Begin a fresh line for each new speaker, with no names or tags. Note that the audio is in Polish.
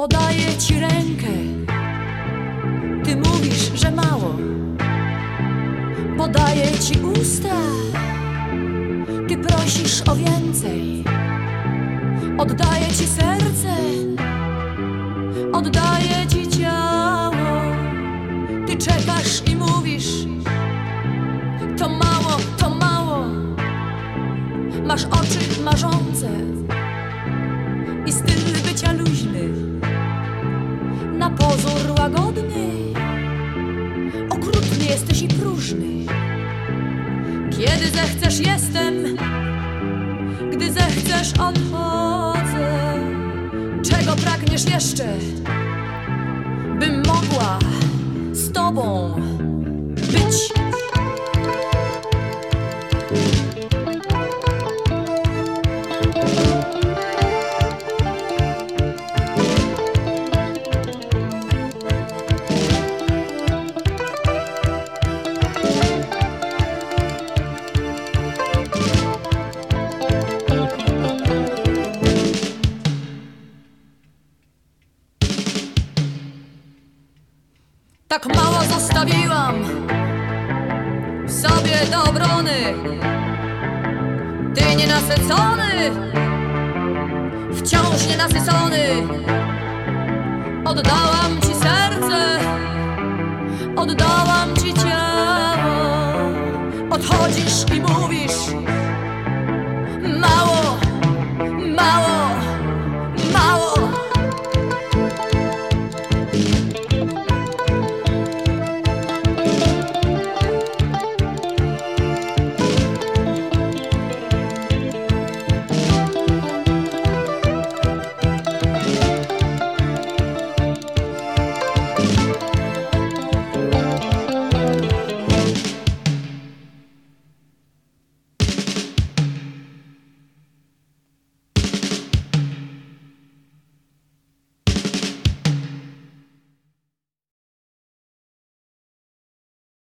Podaję ci rękę, ty mówisz, że mało. Podaję ci usta, ty prosisz o więcej. Oddaję ci serce, oddaję ci ciało. Ty czekasz i mówisz, to mało, to mało. Masz oczy marzące i styl bycia luźny, jesteś i próżny. Kiedy zechcesz, jestem, gdy zechcesz, odchodzę. Czego pragniesz jeszcze, bym mogła z tobą Tak mało zostawiłam sobie do obrony. Ty nienasycony, wciąż nienasycony. Oddałam ci serce, oddałam ci ciało. Odchodzisz i mówisz mało, mało.